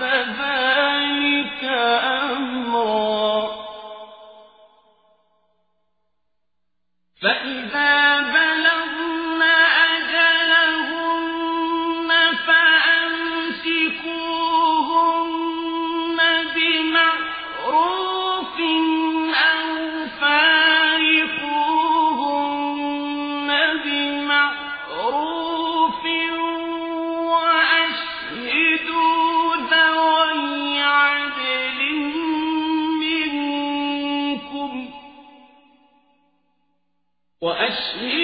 بعد You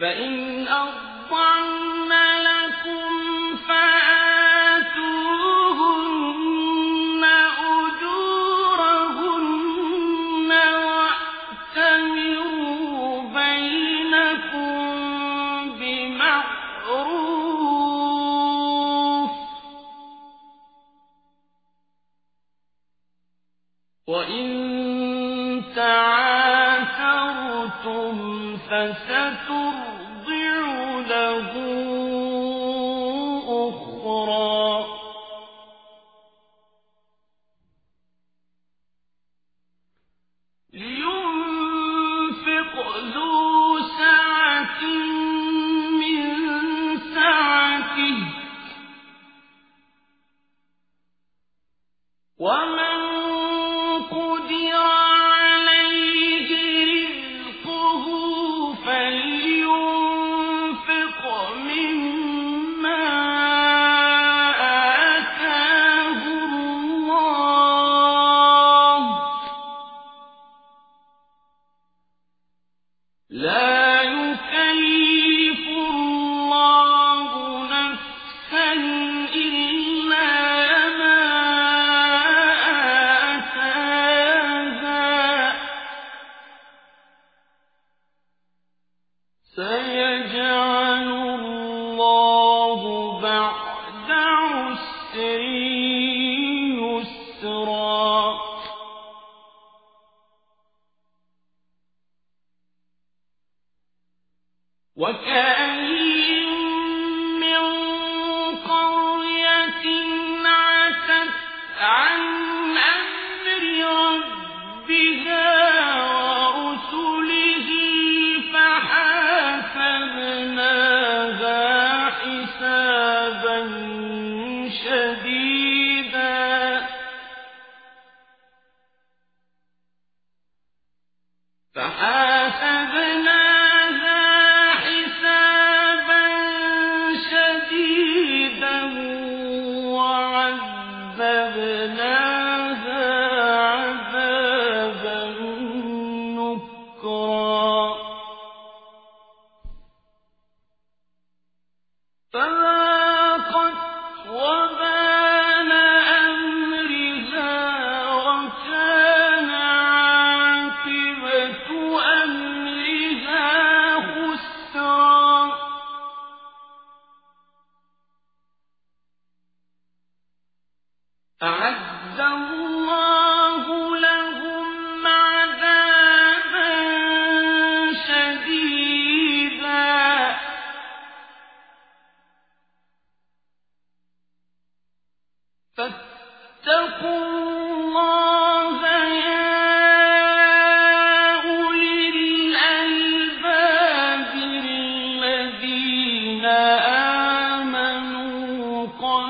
فإن لكم فآتوهن أجورهن واعتمروا بينكم بمعروف وإن تعاثرتم فسترضى لا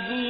هَادٍ